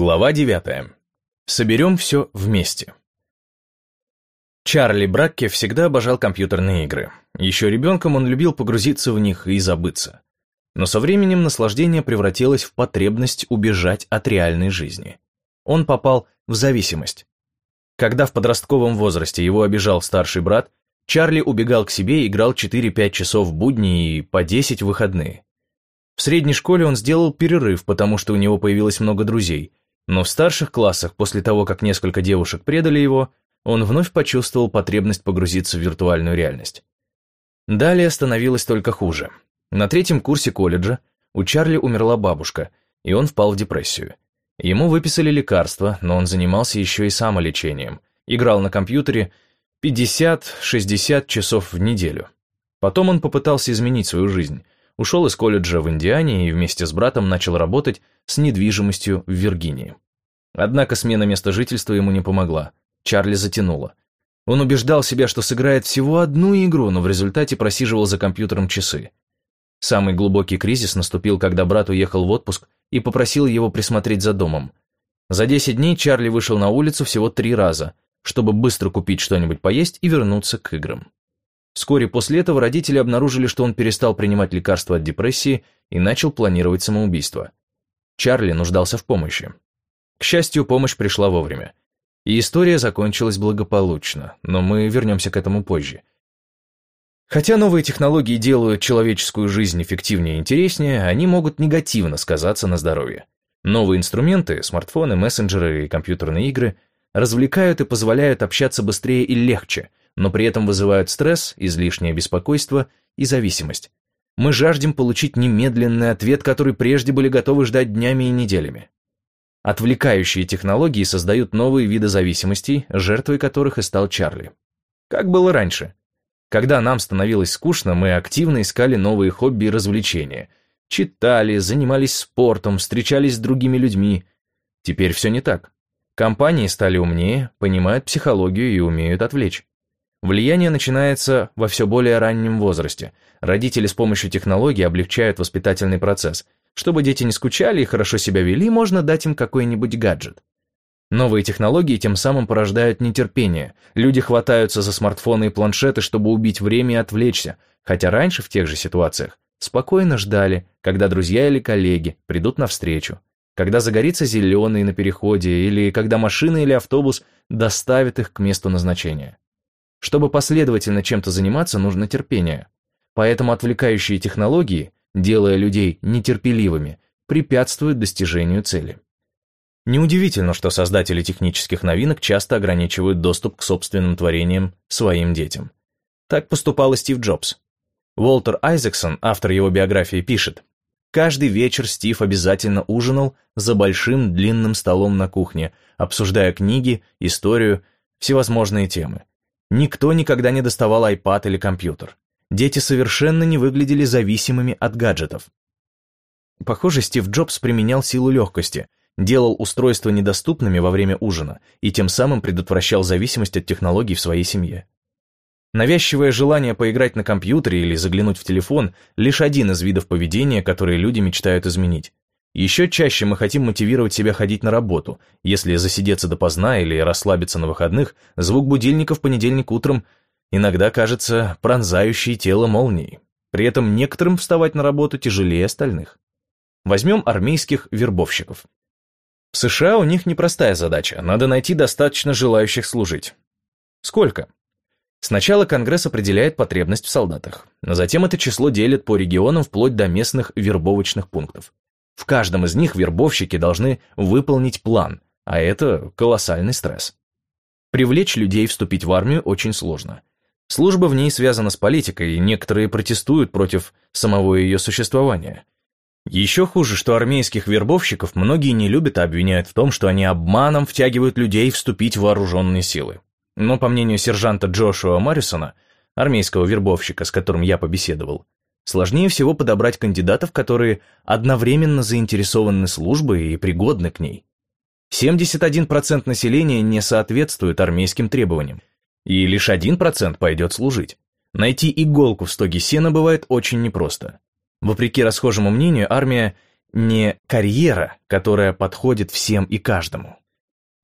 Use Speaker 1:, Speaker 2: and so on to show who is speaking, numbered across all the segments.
Speaker 1: Глава 9. Соберем все вместе. Чарли Бракке всегда обожал компьютерные игры. Еще ребенком он любил погрузиться в них и забыться. Но со временем наслаждение превратилось в потребность убежать от реальной жизни. Он попал в зависимость. Когда в подростковом возрасте его обижал старший брат, Чарли убегал к себе и играл 4-5 часов в будни и по 10 в выходные. В средней школе он сделал перерыв, потому что у него появилось много друзей, но в старших классах, после того, как несколько девушек предали его, он вновь почувствовал потребность погрузиться в виртуальную реальность. Далее становилось только хуже. На третьем курсе колледжа у Чарли умерла бабушка, и он впал в депрессию. Ему выписали лекарства, но он занимался еще и самолечением, играл на компьютере 50-60 часов в неделю. Потом он попытался изменить свою жизнь, ушел из колледжа в Индиане и вместе с братом начал работать с недвижимостью в Виргинии. Однако смена места жительства ему не помогла. Чарли затянуло. Он убеждал себя, что сыграет всего одну игру, но в результате просиживал за компьютером часы. Самый глубокий кризис наступил, когда брат уехал в отпуск и попросил его присмотреть за домом. За 10 дней Чарли вышел на улицу всего три раза, чтобы быстро купить что-нибудь поесть и вернуться к играм. Вскоре после этого родители обнаружили, что он перестал принимать лекарства от депрессии и начал планировать самоубийство. Чарли нуждался в помощи. К счастью, помощь пришла вовремя. И история закончилась благополучно, но мы вернемся к этому позже. Хотя новые технологии делают человеческую жизнь эффективнее и интереснее, они могут негативно сказаться на здоровье. Новые инструменты, смартфоны, мессенджеры и компьютерные игры развлекают и позволяют общаться быстрее и легче, но при этом вызывают стресс, излишнее беспокойство и зависимость. Мы жаждем получить немедленный ответ, который прежде были готовы ждать днями и неделями. Отвлекающие технологии создают новые виды зависимостей, жертвой которых и стал Чарли. Как было раньше. Когда нам становилось скучно, мы активно искали новые хобби и развлечения. Читали, занимались спортом, встречались с другими людьми. Теперь все не так. Компании стали умнее, понимают психологию и умеют отвлечь. Влияние начинается во все более раннем возрасте. Родители с помощью технологий облегчают воспитательный процесс. Чтобы дети не скучали и хорошо себя вели, можно дать им какой-нибудь гаджет. Новые технологии тем самым порождают нетерпение. Люди хватаются за смартфоны и планшеты, чтобы убить время и отвлечься, хотя раньше в тех же ситуациях спокойно ждали, когда друзья или коллеги придут навстречу, когда загорится зеленый на переходе или когда машина или автобус доставит их к месту назначения. Чтобы последовательно чем-то заниматься, нужно терпение. Поэтому отвлекающие технологии, делая людей нетерпеливыми, препятствуют достижению цели. Неудивительно, что создатели технических новинок часто ограничивают доступ к собственным творениям своим детям. Так поступал и Стив Джобс. Уолтер Айзексон, автор его биографии, пишет, «Каждый вечер Стив обязательно ужинал за большим длинным столом на кухне, обсуждая книги, историю, всевозможные темы. Никто никогда не доставал iPad или компьютер. Дети совершенно не выглядели зависимыми от гаджетов. Похоже, Стив Джобс применял силу легкости, делал устройства недоступными во время ужина и тем самым предотвращал зависимость от технологий в своей семье. Навязчивое желание поиграть на компьютере или заглянуть в телефон – лишь один из видов поведения, которые люди мечтают изменить. Еще чаще мы хотим мотивировать себя ходить на работу. Если засидеться допоздна или расслабиться на выходных, звук будильника в понедельник утром иногда кажется пронзающей тело молнией. При этом некоторым вставать на работу тяжелее остальных. Возьмем армейских вербовщиков. В США у них непростая задача, надо найти достаточно желающих служить. Сколько? Сначала Конгресс определяет потребность в солдатах, но затем это число делят по регионам вплоть до местных вербовочных пунктов. В каждом из них вербовщики должны выполнить план, а это колоссальный стресс. Привлечь людей вступить в армию очень сложно. Служба в ней связана с политикой, и некоторые протестуют против самого ее существования. Еще хуже, что армейских вербовщиков многие не любят и обвиняют в том, что они обманом втягивают людей вступить в вооруженные силы. Но, по мнению сержанта Джошуа Маррисона, армейского вербовщика, с которым я побеседовал, Сложнее всего подобрать кандидатов, которые одновременно заинтересованы службой и пригодны к ней. 71% населения не соответствует армейским требованиям, и лишь 1% пойдет служить. Найти иголку в стоге сена бывает очень непросто. Вопреки расхожему мнению, армия не карьера, которая подходит всем и каждому.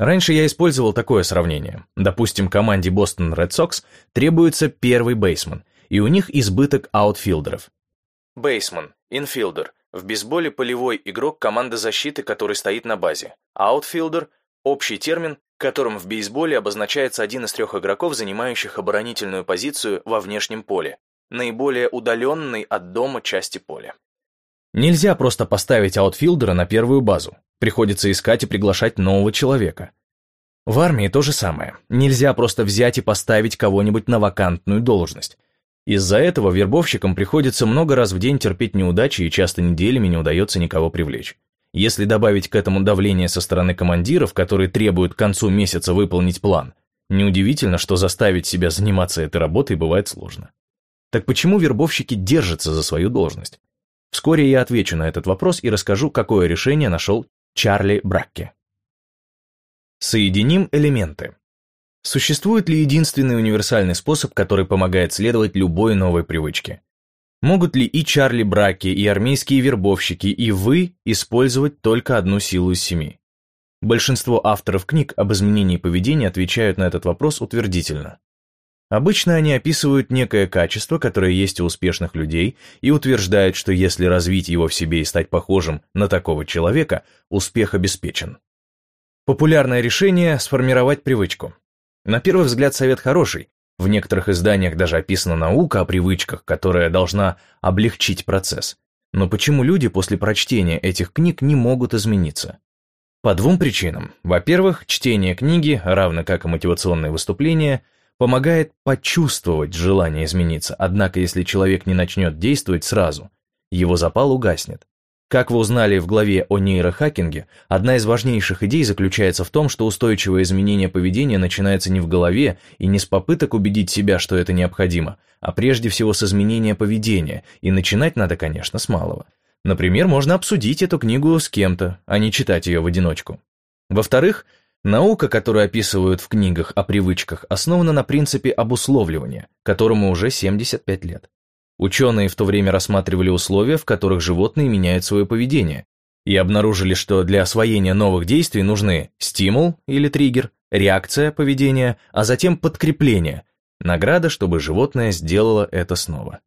Speaker 1: Раньше я использовал такое сравнение. Допустим, команде Boston Red Sox требуется первый бейсмен, и у них избыток аутфилдеров. Бейсмен, инфилдер, в бейсболе полевой игрок команды защиты, который стоит на базе. Аутфилдер – общий термин, которым в бейсболе обозначается один из трех игроков, занимающих оборонительную позицию во внешнем поле, наиболее удаленной от дома части поля. Нельзя просто поставить аутфилдера на первую базу. Приходится искать и приглашать нового человека. В армии то же самое. Нельзя просто взять и поставить кого-нибудь на вакантную должность. Из-за этого вербовщикам приходится много раз в день терпеть неудачи и часто неделями не удается никого привлечь. Если добавить к этому давление со стороны командиров, которые требуют к концу месяца выполнить план, неудивительно, что заставить себя заниматься этой работой бывает сложно. Так почему вербовщики держатся за свою должность? Вскоре я отвечу на этот вопрос и расскажу, какое решение нашел Чарли Бракке. Соединим элементы. Существует ли единственный универсальный способ, который помогает следовать любой новой привычке? Могут ли и Чарли Браки, и армейские вербовщики, и вы использовать только одну силу из семи? Большинство авторов книг об изменении поведения отвечают на этот вопрос утвердительно. Обычно они описывают некое качество, которое есть у успешных людей, и утверждают, что если развить его в себе и стать похожим на такого человека, успех обеспечен. Популярное решение – сформировать привычку. На первый взгляд совет хороший. В некоторых изданиях даже описана наука о привычках, которая должна облегчить процесс. Но почему люди после прочтения этих книг не могут измениться? По двум причинам. Во-первых, чтение книги, равно как и мотивационные выступления, помогает почувствовать желание измениться, однако если человек не начнет действовать сразу, его запал угаснет. Как вы узнали в главе о нейрохакинге, одна из важнейших идей заключается в том, что устойчивое изменение поведения начинается не в голове и не с попыток убедить себя, что это необходимо, а прежде всего с изменения поведения, и начинать надо, конечно, с малого. Например, можно обсудить эту книгу с кем-то, а не читать ее в одиночку. Во-вторых, наука, которую описывают в книгах о привычках, основана на принципе обусловливания, которому уже 75 лет. Ученые в то время рассматривали условия, в которых животные меняют свое поведение, и обнаружили, что для освоения новых действий нужны стимул или триггер, реакция поведения, а затем подкрепление, награда, чтобы животное сделало это снова.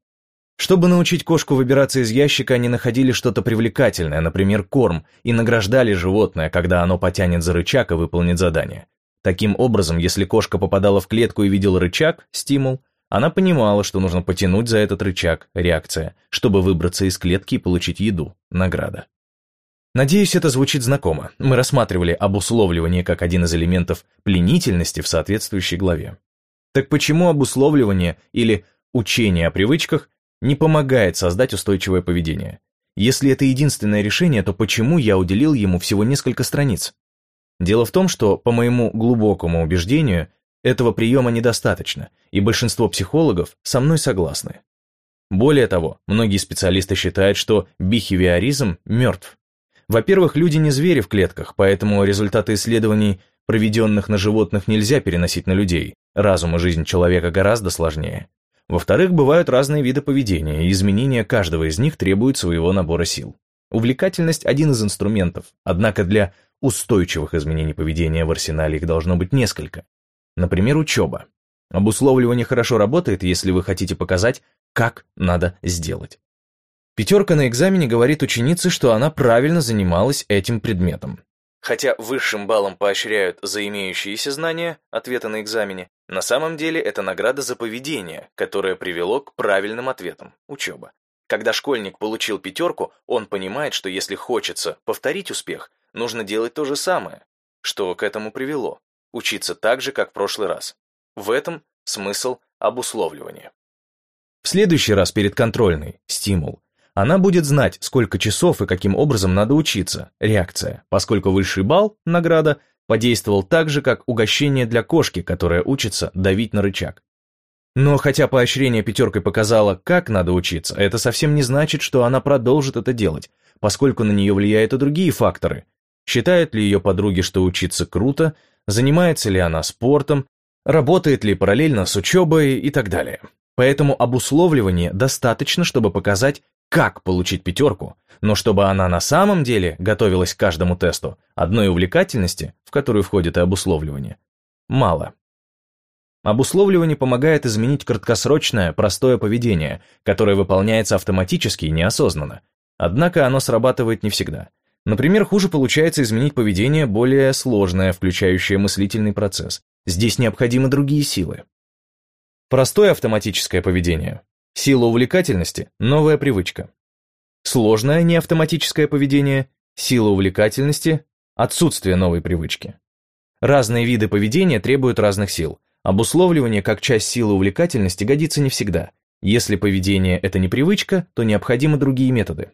Speaker 1: Чтобы научить кошку выбираться из ящика, они находили что-то привлекательное, например, корм, и награждали животное, когда оно потянет за рычаг и выполнит задание. Таким образом, если кошка попадала в клетку и видела рычаг, стимул, она понимала, что нужно потянуть за этот рычаг, реакция, чтобы выбраться из клетки и получить еду, награда. Надеюсь, это звучит знакомо. Мы рассматривали обусловливание как один из элементов пленительности в соответствующей главе. Так почему обусловливание или учение о привычках не помогает создать устойчивое поведение? Если это единственное решение, то почему я уделил ему всего несколько страниц? Дело в том, что, по моему глубокому убеждению, этого приема недостаточно, и большинство психологов со мной согласны. Более того, многие специалисты считают, что бихевиоризм мертв. Во-первых, люди не звери в клетках, поэтому результаты исследований, проведенных на животных, нельзя переносить на людей. Разум и жизнь человека гораздо сложнее. Во-вторых, бывают разные виды поведения, и изменения каждого из них требуют своего набора сил. Увлекательность – один из инструментов, однако для устойчивых изменений поведения в арсенале их должно быть несколько. Например, учеба. Обусловливание хорошо работает, если вы хотите показать, как надо сделать. Пятерка на экзамене говорит ученице, что она правильно занималась этим предметом. Хотя высшим баллом поощряют за имеющиеся знания, ответы на экзамене, на самом деле это награда за поведение, которое привело к правильным ответам, учеба. Когда школьник получил пятерку, он понимает, что если хочется повторить успех, нужно делать то же самое, что к этому привело учиться так же, как в прошлый раз. В этом смысл обусловливания. В следующий раз перед контрольной, стимул, она будет знать, сколько часов и каким образом надо учиться, реакция, поскольку высший балл, награда, подействовал так же, как угощение для кошки, которая учится давить на рычаг. Но хотя поощрение пятеркой показало, как надо учиться, это совсем не значит, что она продолжит это делать, поскольку на нее влияют и другие факторы. Считают ли ее подруги, что учиться круто, занимается ли она спортом, работает ли параллельно с учебой и так далее. Поэтому обусловливание достаточно, чтобы показать, как получить пятерку, но чтобы она на самом деле готовилась к каждому тесту, одной увлекательности, в которую входит и обусловливание, мало. Обусловливание помогает изменить краткосрочное, простое поведение, которое выполняется автоматически и неосознанно. Однако оно срабатывает не всегда. Например, хуже получается изменить поведение более сложное, включающее мыслительный процесс. Здесь необходимы другие силы. Простое автоматическое поведение. Сила увлекательности – новая привычка. Сложное неавтоматическое поведение – сила увлекательности – отсутствие новой привычки. Разные виды поведения требуют разных сил. Обусловливание как часть силы увлекательности годится не всегда. Если поведение – это не привычка, то необходимы другие методы.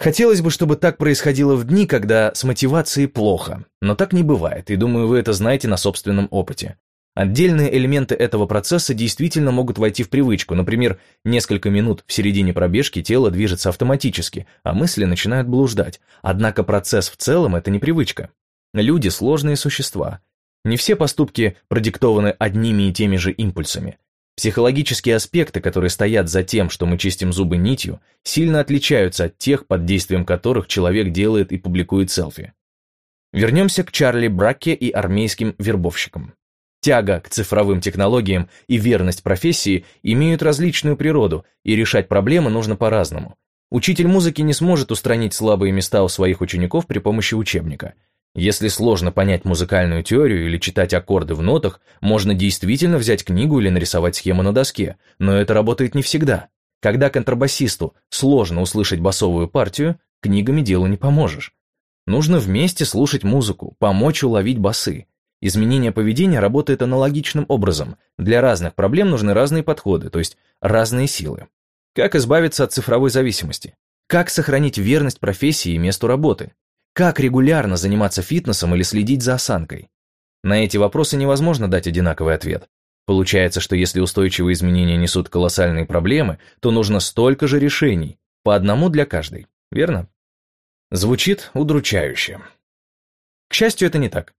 Speaker 1: Хотелось бы, чтобы так происходило в дни, когда с мотивацией плохо, но так не бывает, и думаю, вы это знаете на собственном опыте. Отдельные элементы этого процесса действительно могут войти в привычку, например, несколько минут в середине пробежки тело движется автоматически, а мысли начинают блуждать, однако процесс в целом – это не привычка. Люди – сложные существа. Не все поступки продиктованы одними и теми же импульсами. Психологические аспекты, которые стоят за тем, что мы чистим зубы нитью, сильно отличаются от тех, под действием которых человек делает и публикует селфи. Вернемся к Чарли Бракке и армейским вербовщикам. Тяга к цифровым технологиям и верность профессии имеют различную природу, и решать проблемы нужно по-разному. Учитель музыки не сможет устранить слабые места у своих учеников при помощи учебника – если сложно понять музыкальную теорию или читать аккорды в нотах, можно действительно взять книгу или нарисовать схему на доске, но это работает не всегда. Когда контрабасисту сложно услышать басовую партию, книгами делу не поможешь. Нужно вместе слушать музыку, помочь уловить басы. Изменение поведения работает аналогичным образом. Для разных проблем нужны разные подходы, то есть разные силы. Как избавиться от цифровой зависимости? Как сохранить верность профессии и месту работы? Как регулярно заниматься фитнесом или следить за осанкой? На эти вопросы невозможно дать одинаковый ответ. Получается, что если устойчивые изменения несут колоссальные проблемы, то нужно столько же решений, по одному для каждой, верно? Звучит удручающе. К счастью, это не так.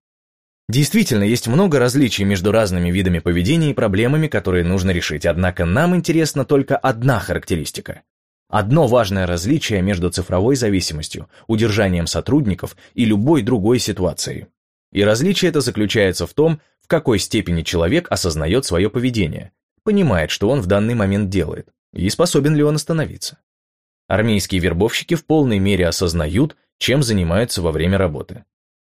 Speaker 1: Действительно, есть много различий между разными видами поведения и проблемами, которые нужно решить, однако нам интересна только одна характеристика Одно важное различие между цифровой зависимостью, удержанием сотрудников и любой другой ситуацией. И различие это заключается в том, в какой степени человек осознает свое поведение, понимает, что он в данный момент делает, и способен ли он остановиться. Армейские вербовщики в полной мере осознают, чем занимаются во время работы.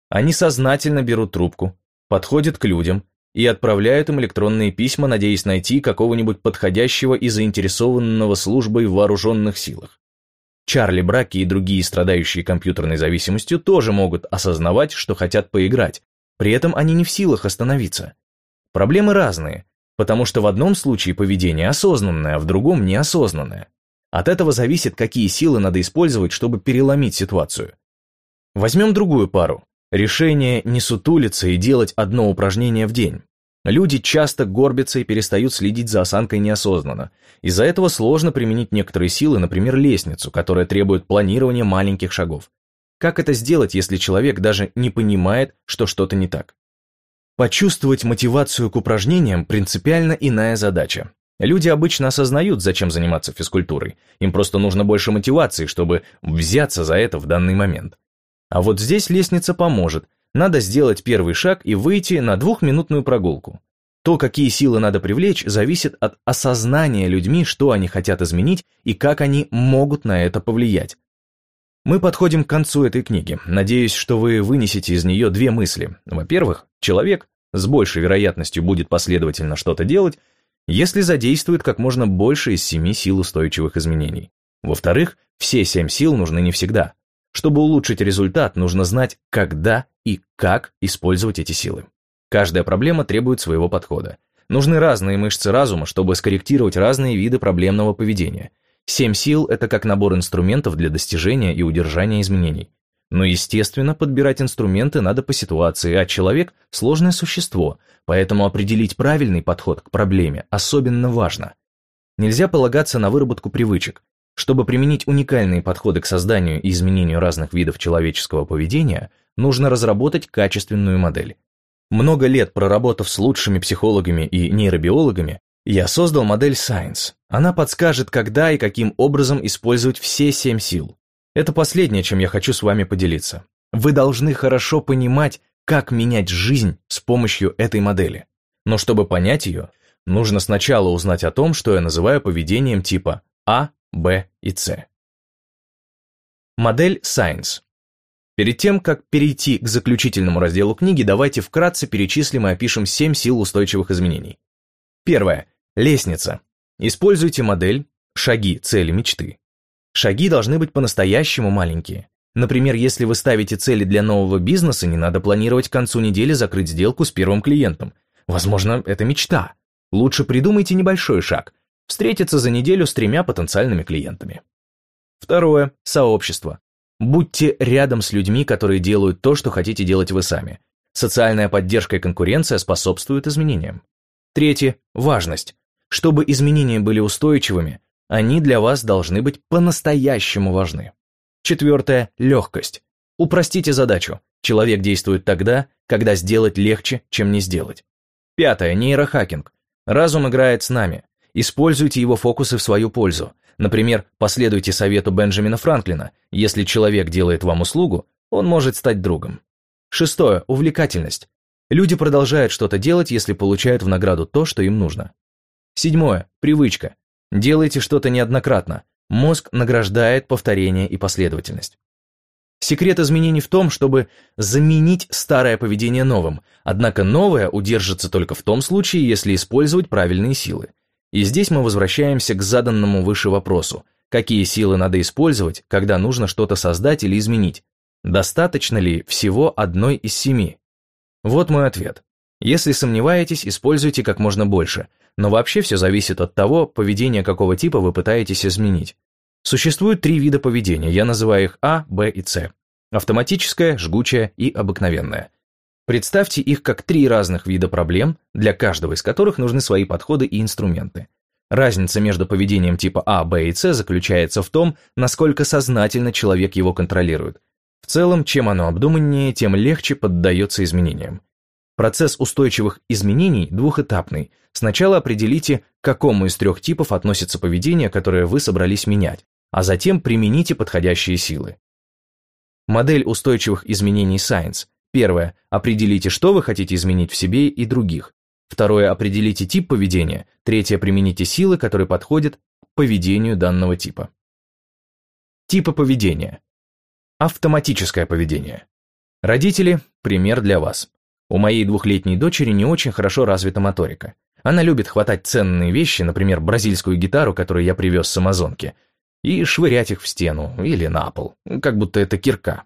Speaker 1: Они сознательно берут трубку, подходят к людям, и отправляют им электронные письма, надеясь найти какого-нибудь подходящего и заинтересованного службой в вооруженных силах. Чарли Браки и другие страдающие компьютерной зависимостью тоже могут осознавать, что хотят поиграть, при этом они не в силах остановиться. Проблемы разные, потому что в одном случае поведение осознанное, а в другом неосознанное. От этого зависит, какие силы надо использовать, чтобы переломить ситуацию. Возьмем другую пару. Решение не сутулиться и делать одно упражнение в день. Люди часто горбятся и перестают следить за осанкой неосознанно. Из-за этого сложно применить некоторые силы, например, лестницу, которая требует планирования маленьких шагов. Как это сделать, если человек даже не понимает, что что-то не так? Почувствовать мотивацию к упражнениям – принципиально иная задача. Люди обычно осознают, зачем заниматься физкультурой. Им просто нужно больше мотивации, чтобы взяться за это в данный момент. А вот здесь лестница поможет. Надо сделать первый шаг и выйти на двухминутную прогулку. То, какие силы надо привлечь, зависит от осознания людьми, что они хотят изменить и как они могут на это повлиять. Мы подходим к концу этой книги. Надеюсь, что вы вынесете из нее две мысли. Во-первых, человек с большей вероятностью будет последовательно что-то делать, если задействует как можно больше из семи сил устойчивых изменений. Во-вторых, все семь сил нужны не всегда. Чтобы улучшить результат, нужно знать, когда и как использовать эти силы. Каждая проблема требует своего подхода. Нужны разные мышцы разума, чтобы скорректировать разные виды проблемного поведения. Семь сил – это как набор инструментов для достижения и удержания изменений. Но, естественно, подбирать инструменты надо по ситуации, а человек – сложное существо, поэтому определить правильный подход к проблеме особенно важно. Нельзя полагаться на выработку привычек, чтобы применить уникальные подходы к созданию и изменению разных видов человеческого поведения, нужно разработать качественную модель. Много лет проработав с лучшими психологами и нейробиологами, Я создал модель Science. Она подскажет, когда и каким образом использовать все семь сил. Это последнее, чем я хочу с вами поделиться. Вы должны хорошо понимать, как менять жизнь с помощью этой модели. Но чтобы понять ее, нужно сначала узнать о том, что я называю поведением типа А, Б и С. Модель Science. Перед тем, как перейти к заключительному разделу книги, давайте вкратце перечислим и опишем 7 сил устойчивых изменений. Первое. Лестница. Используйте модель «Шаги, цели, мечты». Шаги должны быть по-настоящему маленькие. Например, если вы ставите цели для нового бизнеса, не надо планировать к концу недели закрыть сделку с первым клиентом. Возможно, это мечта. Лучше придумайте небольшой шаг. Встретиться за неделю с тремя потенциальными клиентами. Второе. Сообщество. Будьте рядом с людьми, которые делают то, что хотите делать вы сами. Социальная поддержка и конкуренция способствуют изменениям. Третье. Важность. Чтобы изменения были устойчивыми, они для вас должны быть по-настоящему важны. Четвертое – легкость. Упростите задачу. Человек действует тогда, когда сделать легче, чем не сделать. Пятое – нейрохакинг. Разум играет с нами. Используйте его фокусы в свою пользу. Например, последуйте совету Бенджамина Франклина. Если человек делает вам услугу, он может стать другом. Шестое – увлекательность. Люди продолжают что-то делать, если получают в награду то, что им нужно. Седьмое – привычка. Делайте что-то неоднократно. Мозг награждает повторение и последовательность. Секрет изменений в том, чтобы заменить старое поведение новым, однако новое удержится только в том случае, если использовать правильные силы. И здесь мы возвращаемся к заданному выше вопросу, какие силы надо использовать, когда нужно что-то создать или изменить. Достаточно ли всего одной из семи? Вот мой ответ. Если сомневаетесь, используйте как можно больше, но вообще все зависит от того, поведение какого типа вы пытаетесь изменить. Существует три вида поведения, я называю их А, Б и С. Автоматическое, жгучее и обыкновенное. Представьте их как три разных вида проблем, для каждого из которых нужны свои подходы и инструменты. Разница между поведением типа А, Б и С заключается в том, насколько сознательно человек его контролирует. В целом, чем оно обдуманнее, тем легче поддается изменениям. Процесс устойчивых изменений двухэтапный. Сначала определите, к какому из трех типов относится поведение, которое вы собрались менять, а затем примените подходящие силы. Модель устойчивых изменений Science. Первое. Определите, что вы хотите изменить в себе и других. Второе. Определите тип поведения. Третье. Примените силы, которые подходят к поведению данного типа. Типы поведения. Автоматическое поведение. Родители – пример для вас. У моей двухлетней дочери не очень хорошо развита моторика. Она любит хватать ценные вещи, например, бразильскую гитару, которую я привез с Амазонки, и швырять их в стену или на пол, как будто это кирка.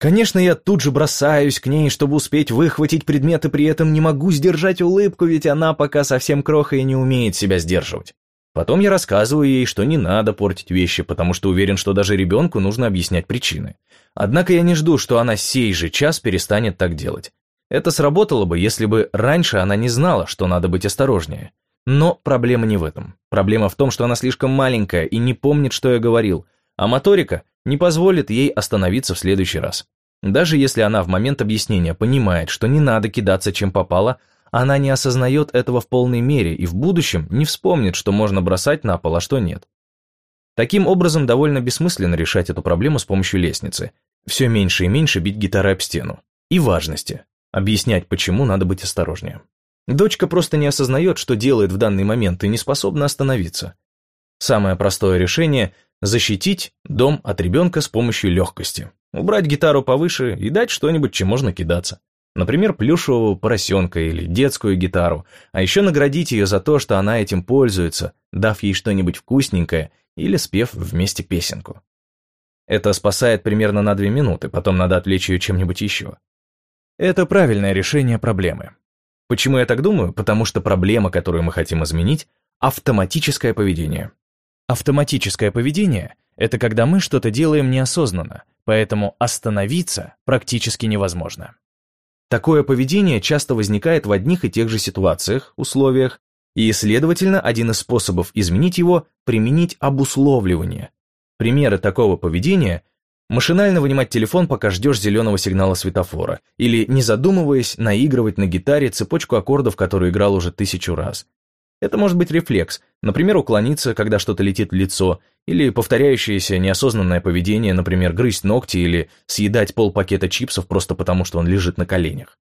Speaker 1: Конечно, я тут же бросаюсь к ней, чтобы успеть выхватить предметы, при этом не могу сдержать улыбку, ведь она пока совсем кроха и не умеет себя сдерживать. Потом я рассказываю ей, что не надо портить вещи, потому что уверен, что даже ребенку нужно объяснять причины. Однако я не жду, что она сей же час перестанет так делать. Это сработало бы, если бы раньше она не знала, что надо быть осторожнее. Но проблема не в этом. Проблема в том, что она слишком маленькая и не помнит, что я говорил, а моторика не позволит ей остановиться в следующий раз. Даже если она в момент объяснения понимает, что не надо кидаться чем попало, она не осознает этого в полной мере и в будущем не вспомнит, что можно бросать на пол, а что нет. Таким образом, довольно бессмысленно решать эту проблему с помощью лестницы. Все меньше и меньше бить гитарой об стену. И важности. Объяснять, почему надо быть осторожнее. Дочка просто не осознает, что делает в данный момент и не способна остановиться. Самое простое решение – защитить дом от ребенка с помощью легкости. Убрать гитару повыше и дать что-нибудь, чем можно кидаться. Например, плюшевого поросенка или детскую гитару, а еще наградить ее за то, что она этим пользуется, дав ей что-нибудь вкусненькое или спев вместе песенку. Это спасает примерно на две минуты, потом надо отвлечь ее чем-нибудь еще. Это правильное решение проблемы. Почему я так думаю? Потому что проблема, которую мы хотим изменить, автоматическое поведение. Автоматическое поведение – это когда мы что-то делаем неосознанно, поэтому остановиться практически невозможно. Такое поведение часто возникает в одних и тех же ситуациях, условиях, и, следовательно, один из способов изменить его – применить обусловливание. Примеры такого поведения Машинально вынимать телефон, пока ждешь зеленого сигнала светофора, или, не задумываясь, наигрывать на гитаре цепочку аккордов, которую играл уже тысячу раз. Это может быть рефлекс, например, уклониться, когда что-то летит в лицо, или повторяющееся неосознанное поведение, например, грызть ногти или съедать полпакета чипсов просто потому, что он лежит на коленях.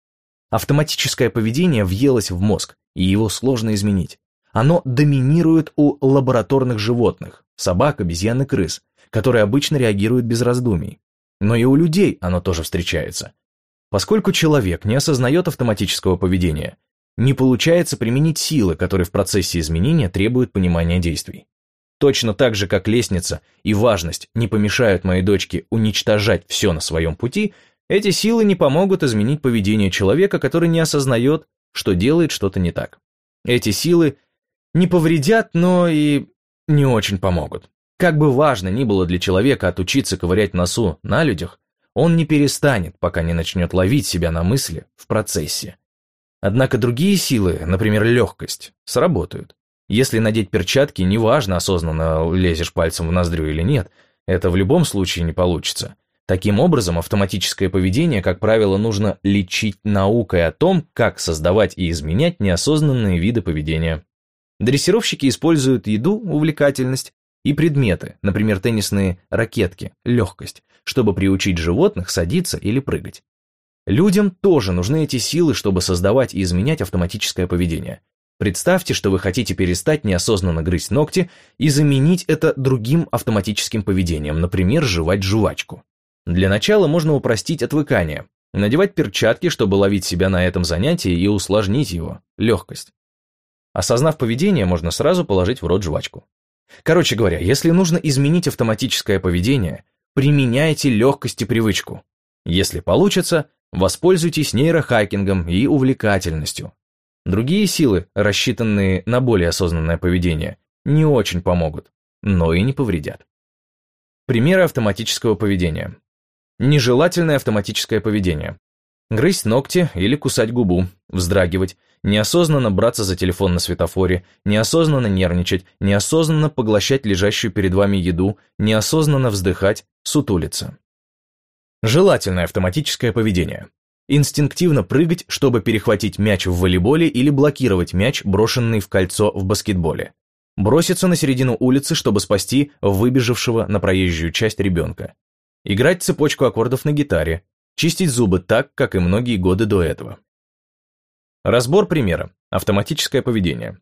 Speaker 1: Автоматическое поведение въелось в мозг, и его сложно изменить. Оно доминирует у лабораторных животных, собак, обезьян и крыс, которые обычно реагируют без раздумий. Но и у людей оно тоже встречается. Поскольку человек не осознает автоматического поведения, не получается применить силы, которые в процессе изменения требуют понимания действий. Точно так же, как лестница и важность не помешают моей дочке уничтожать все на своем пути, эти силы не помогут изменить поведение человека, который не осознает, что делает что-то не так. Эти силы не повредят, но и не очень помогут. Как бы важно ни было для человека отучиться ковырять носу на людях, он не перестанет, пока не начнет ловить себя на мысли в процессе. Однако другие силы, например, легкость, сработают. Если надеть перчатки, неважно, осознанно лезешь пальцем в ноздрю или нет, это в любом случае не получится. Таким образом, автоматическое поведение, как правило, нужно лечить наукой о том, как создавать и изменять неосознанные виды поведения. Дрессировщики используют еду, увлекательность, и предметы, например, теннисные ракетки, легкость, чтобы приучить животных садиться или прыгать. Людям тоже нужны эти силы, чтобы создавать и изменять автоматическое поведение. Представьте, что вы хотите перестать неосознанно грызть ногти и заменить это другим автоматическим поведением, например, жевать жвачку. Для начала можно упростить отвыкание, надевать перчатки, чтобы ловить себя на этом занятии и усложнить его, легкость. Осознав поведение, можно сразу положить в рот жвачку. Короче говоря, если нужно изменить автоматическое поведение, применяйте легкость и привычку. Если получится, Воспользуйтесь нейрохакингом и увлекательностью. Другие силы, рассчитанные на более осознанное поведение, не очень помогут, но и не повредят. Примеры автоматического поведения. Нежелательное автоматическое поведение. Грызть ногти или кусать губу, вздрагивать, неосознанно браться за телефон на светофоре, неосознанно нервничать, неосознанно поглощать лежащую перед вами еду, неосознанно вздыхать, сутулиться. Желательное автоматическое поведение. Инстинктивно прыгать, чтобы перехватить мяч в волейболе или блокировать мяч, брошенный в кольцо в баскетболе. Броситься на середину улицы, чтобы спасти выбежавшего на проезжую часть ребенка. Играть цепочку аккордов на гитаре. Чистить зубы так, как и многие годы до этого. Разбор примера. Автоматическое поведение.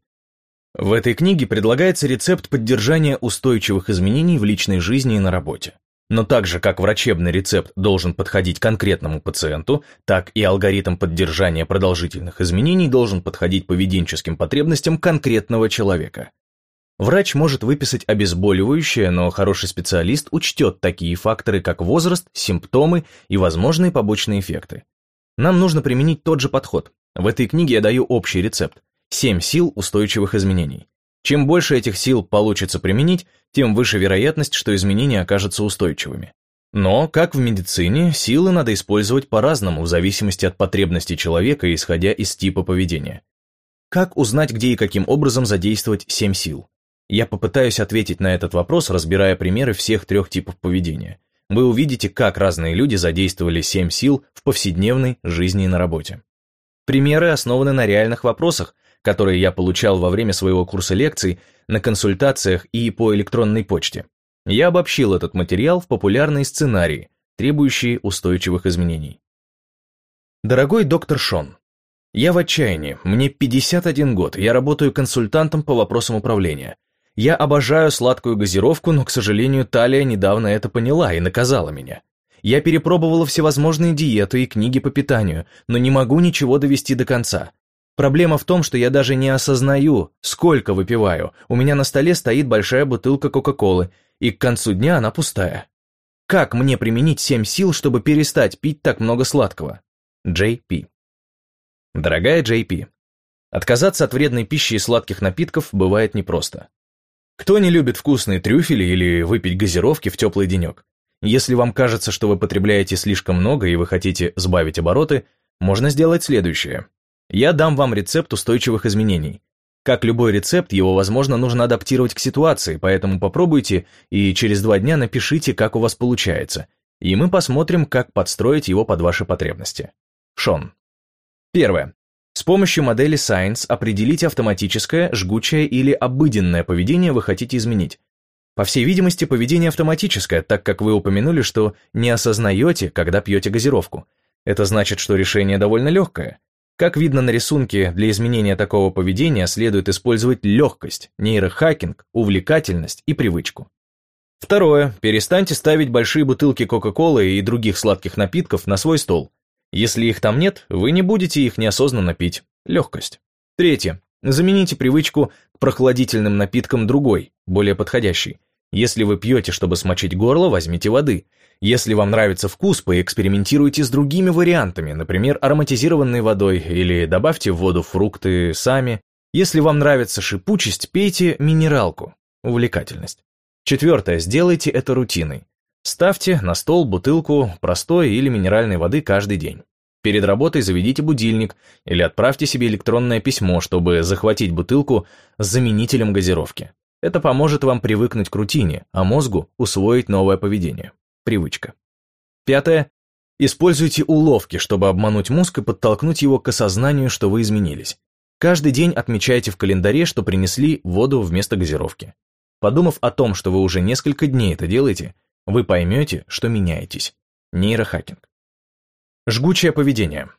Speaker 1: В этой книге предлагается рецепт поддержания устойчивых изменений в личной жизни и на работе. Но так же, как врачебный рецепт должен подходить конкретному пациенту, так и алгоритм поддержания продолжительных изменений должен подходить поведенческим потребностям конкретного человека. Врач может выписать обезболивающее, но хороший специалист учтет такие факторы, как возраст, симптомы и возможные побочные эффекты. Нам нужно применить тот же подход. В этой книге я даю общий рецепт. 7 сил устойчивых изменений. Чем больше этих сил получится применить, тем выше вероятность, что изменения окажутся устойчивыми. Но, как в медицине, силы надо использовать по-разному в зависимости от потребностей человека, исходя из типа поведения. Как узнать, где и каким образом задействовать семь сил? Я попытаюсь ответить на этот вопрос, разбирая примеры всех трех типов поведения. Вы увидите, как разные люди задействовали семь сил в повседневной жизни и на работе. Примеры основаны на реальных вопросах, которые я получал во время своего курса лекций, на консультациях и по электронной почте. Я обобщил этот материал в популярные сценарии, требующие устойчивых изменений. Дорогой доктор Шон, я в отчаянии, мне 51 год, я работаю консультантом по вопросам управления. Я обожаю сладкую газировку, но, к сожалению, Талия недавно это поняла и наказала меня. Я перепробовала всевозможные диеты и книги по питанию, но не могу ничего довести до конца. Проблема в том, что я даже не осознаю, сколько выпиваю. У меня на столе стоит большая бутылка Кока-Колы, и к концу дня она пустая. Как мне применить семь сил, чтобы перестать пить так много сладкого? Джей Пи. Дорогая Джей Пи, отказаться от вредной пищи и сладких напитков бывает непросто. Кто не любит вкусные трюфели или выпить газировки в теплый денек? Если вам кажется, что вы потребляете слишком много и вы хотите сбавить обороты, можно сделать следующее. Я дам вам рецепт устойчивых изменений. Как любой рецепт, его, возможно, нужно адаптировать к ситуации, поэтому попробуйте и через два дня напишите, как у вас получается, и мы посмотрим, как подстроить его под ваши потребности. Шон. Первое. С помощью модели Science определите автоматическое, жгучее или обыденное поведение вы хотите изменить. По всей видимости, поведение автоматическое, так как вы упомянули, что не осознаете, когда пьете газировку. Это значит, что решение довольно легкое. Как видно на рисунке, для изменения такого поведения следует использовать легкость, нейрохакинг, увлекательность и привычку. Второе. Перестаньте ставить большие бутылки Кока-Колы и других сладких напитков на свой стол. Если их там нет, вы не будете их неосознанно пить. Легкость. Третье. Замените привычку к прохладительным напиткам другой, более подходящей. Если вы пьете, чтобы смочить горло, возьмите воды. Если вам нравится вкус, поэкспериментируйте с другими вариантами, например, ароматизированной водой, или добавьте в воду фрукты сами. Если вам нравится шипучесть, пейте минералку. Увлекательность. Четвертое. Сделайте это рутиной. Ставьте на стол бутылку простой или минеральной воды каждый день. Перед работой заведите будильник или отправьте себе электронное письмо, чтобы захватить бутылку с заменителем газировки. Это поможет вам привыкнуть к рутине, а мозгу усвоить новое поведение. Привычка. Пятое. Используйте уловки, чтобы обмануть мозг и подтолкнуть его к осознанию, что вы изменились. Каждый день отмечайте в календаре, что принесли воду вместо газировки. Подумав о том, что вы уже несколько дней это делаете, вы поймете, что меняетесь. Нейрохакинг. Жгучее поведение.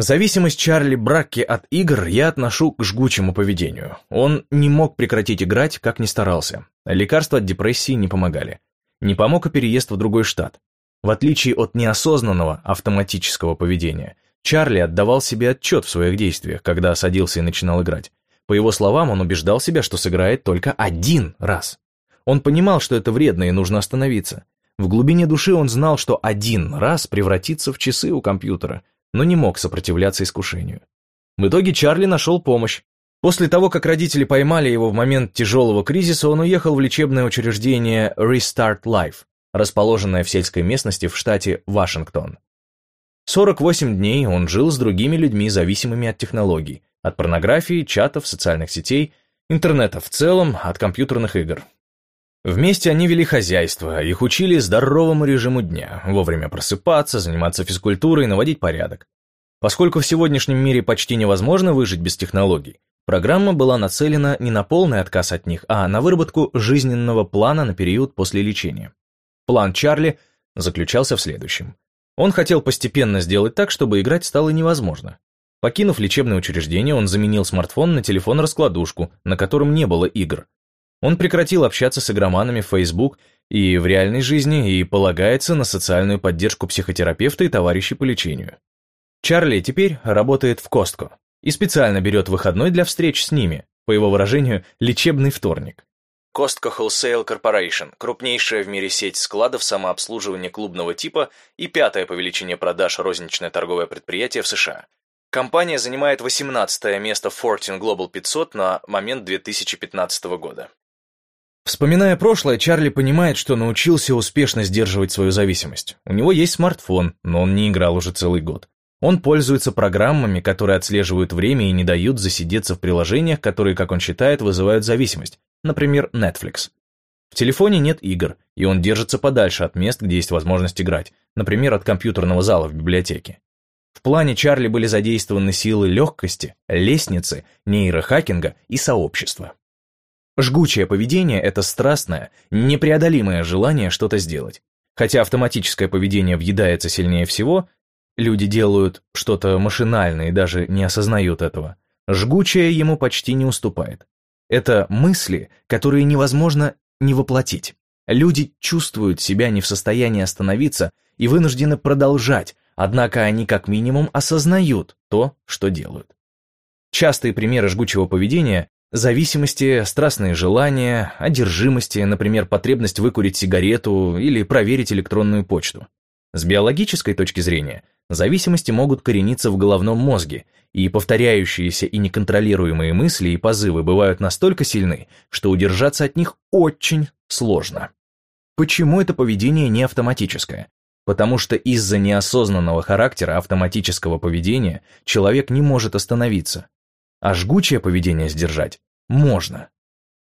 Speaker 1: Зависимость Чарли Бракки от игр я отношу к жгучему поведению. Он не мог прекратить играть, как ни старался. Лекарства от депрессии не помогали. Не помог и переезд в другой штат. В отличие от неосознанного автоматического поведения, Чарли отдавал себе отчет в своих действиях, когда садился и начинал играть. По его словам, он убеждал себя, что сыграет только один раз. Он понимал, что это вредно и нужно остановиться. В глубине души он знал, что один раз превратится в часы у компьютера, но не мог сопротивляться искушению. В итоге Чарли нашел помощь. После того, как родители поймали его в момент тяжелого кризиса, он уехал в лечебное учреждение Restart Life, расположенное в сельской местности в штате Вашингтон. 48 дней он жил с другими людьми, зависимыми от технологий, от порнографии, чатов, социальных сетей, интернета в целом, от компьютерных игр. Вместе они вели хозяйство, их учили здоровому режиму дня, вовремя просыпаться, заниматься физкультурой, наводить порядок. Поскольку в сегодняшнем мире почти невозможно выжить без технологий, программа была нацелена не на полный отказ от них, а на выработку жизненного плана на период после лечения. План Чарли заключался в следующем. Он хотел постепенно сделать так, чтобы играть стало невозможно. Покинув лечебное учреждение, он заменил смартфон на телефон-раскладушку, на котором не было игр. Он прекратил общаться с игроманами в Facebook и в реальной жизни и полагается на социальную поддержку психотерапевта и товарищей по лечению. Чарли теперь работает в Костко и специально берет выходной для встреч с ними, по его выражению, лечебный вторник. Costco Wholesale Corporation – крупнейшая в мире сеть складов самообслуживания клубного типа и пятое по величине продаж розничное торговое предприятие в США – Компания занимает 18 место Fortune Global 500 на момент 2015 года. Вспоминая прошлое, Чарли понимает, что научился успешно сдерживать свою зависимость. У него есть смартфон, но он не играл уже целый год. Он пользуется программами, которые отслеживают время и не дают засидеться в приложениях, которые, как он считает, вызывают зависимость, например, Netflix. В телефоне нет игр, и он держится подальше от мест, где есть возможность играть, например, от компьютерного зала в библиотеке. В плане Чарли были задействованы силы легкости, лестницы, нейрохакинга и сообщества. Жгучее поведение – это страстное, непреодолимое желание что-то сделать. Хотя автоматическое поведение въедается сильнее всего, люди делают что-то машинально и даже не осознают этого. Жгучее ему почти не уступает. Это мысли, которые невозможно не воплотить. Люди чувствуют себя не в состоянии остановиться и вынуждены продолжать, Однако они как минимум осознают то, что делают. Частые примеры жгучего поведения – зависимости, страстные желания, одержимости, например, потребность выкурить сигарету или проверить электронную почту. С биологической точки зрения, зависимости могут корениться в головном мозге, и повторяющиеся и неконтролируемые мысли и позывы бывают настолько сильны, что удержаться от них очень сложно. Почему это поведение не автоматическое? потому что из-за неосознанного характера автоматического поведения человек не может остановиться, а жгучее поведение сдержать можно.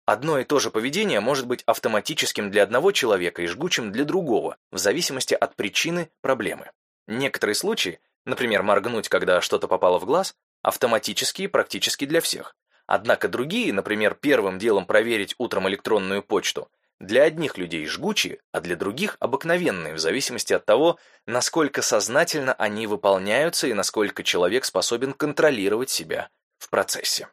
Speaker 1: Одно и то же поведение может быть автоматическим для одного человека и жгучим для другого, в зависимости от причины проблемы. Некоторые случаи например, моргнуть, когда что-то попало в глаз, автоматические практически для всех. Однако другие, например, первым делом проверить утром электронную почту, для одних людей жгучие, а для других обыкновенные, в зависимости от того, насколько сознательно они выполняются и насколько человек способен контролировать себя в процессе.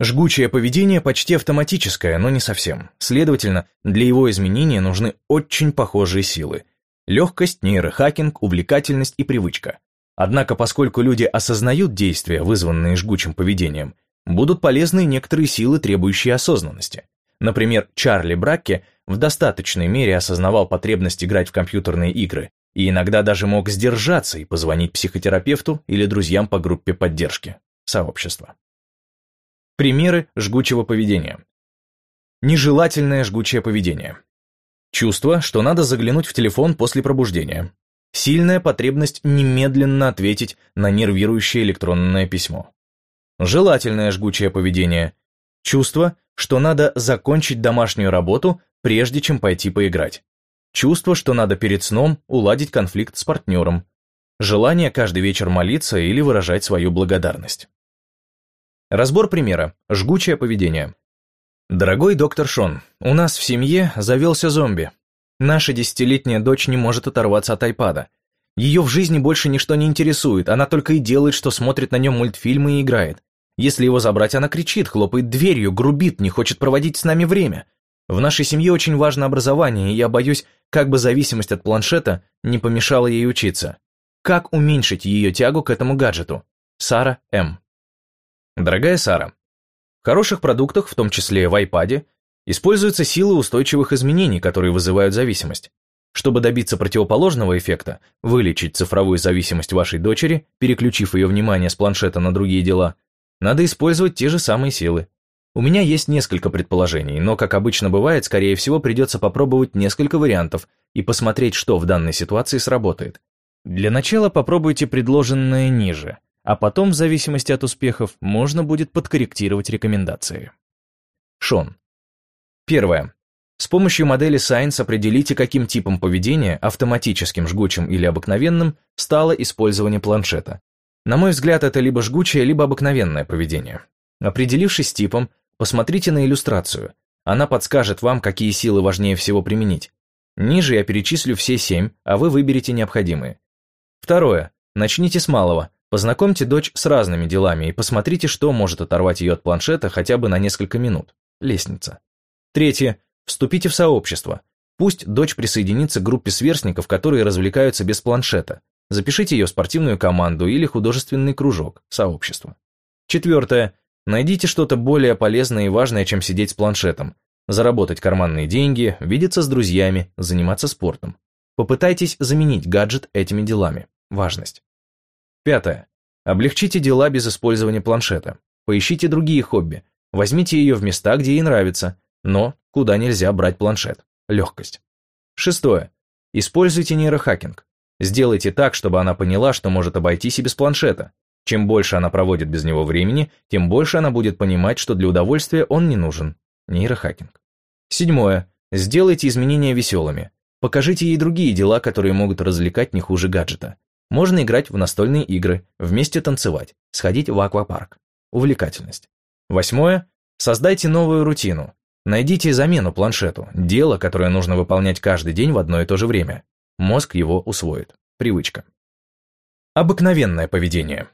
Speaker 1: Жгучее поведение почти автоматическое, но не совсем. Следовательно, для его изменения нужны очень похожие силы. Легкость, нейрохакинг, увлекательность и привычка. Однако, поскольку люди осознают действия, вызванные жгучим поведением, будут полезны некоторые силы, требующие осознанности. Например, Чарли Бракке в достаточной мере осознавал потребность играть в компьютерные игры и иногда даже мог сдержаться и позвонить психотерапевту или друзьям по группе поддержки, сообщества. Примеры жгучего поведения. Нежелательное жгучее поведение. Чувство, что надо заглянуть в телефон после пробуждения. Сильная потребность немедленно ответить на нервирующее электронное письмо. Желательное жгучее поведение. Чувство, что надо закончить домашнюю работу, прежде чем пойти поиграть. Чувство, что надо перед сном уладить конфликт с партнером. Желание каждый вечер молиться или выражать свою благодарность. Разбор примера. Жгучее поведение. Дорогой доктор Шон, у нас в семье завелся зомби. Наша десятилетняя дочь не может оторваться от айпада. Ее в жизни больше ничто не интересует, она только и делает, что смотрит на нем мультфильмы и играет. Если его забрать, она кричит, хлопает дверью, грубит, не хочет проводить с нами время. В нашей семье очень важно образование, и я боюсь, как бы зависимость от планшета не помешала ей учиться. Как уменьшить ее тягу к этому гаджету? Сара М. Дорогая Сара, в хороших продуктах, в том числе в iPad, используются силы устойчивых изменений, которые вызывают зависимость. Чтобы добиться противоположного эффекта, вылечить цифровую зависимость вашей дочери, переключив ее внимание с планшета на другие дела – надо использовать те же самые силы. У меня есть несколько предположений, но, как обычно бывает, скорее всего, придется попробовать несколько вариантов и посмотреть, что в данной ситуации сработает. Для начала попробуйте предложенное ниже, а потом, в зависимости от успехов, можно будет подкорректировать рекомендации. Шон. Первое. С помощью модели Science определите, каким типом поведения, автоматическим, жгучим или обыкновенным, стало использование планшета, на мой взгляд, это либо жгучее, либо обыкновенное поведение. Определившись типом, посмотрите на иллюстрацию. Она подскажет вам, какие силы важнее всего применить. Ниже я перечислю все семь, а вы выберете необходимые. Второе. Начните с малого. Познакомьте дочь с разными делами и посмотрите, что может оторвать ее от планшета хотя бы на несколько минут. Лестница. Третье. Вступите в сообщество. Пусть дочь присоединится к группе сверстников, которые развлекаются без планшета. Запишите ее в спортивную команду или художественный кружок, сообщество. Четвертое. Найдите что-то более полезное и важное, чем сидеть с планшетом. Заработать карманные деньги, видеться с друзьями, заниматься спортом. Попытайтесь заменить гаджет этими делами. Важность. Пятое. Облегчите дела без использования планшета. Поищите другие хобби. Возьмите ее в места, где ей нравится, но куда нельзя брать планшет. Легкость. Шестое. Используйте нейрохакинг. Сделайте так, чтобы она поняла, что может обойтись и без планшета. Чем больше она проводит без него времени, тем больше она будет понимать, что для удовольствия он не нужен. Нейрохакинг. Седьмое. Сделайте изменения веселыми. Покажите ей другие дела, которые могут развлекать не хуже гаджета. Можно играть в настольные игры, вместе танцевать, сходить в аквапарк. Увлекательность. Восьмое. Создайте новую рутину. Найдите замену планшету, дело, которое нужно выполнять каждый день в одно и то же время. Мозг его усвоит. Привычка. Обыкновенное поведение.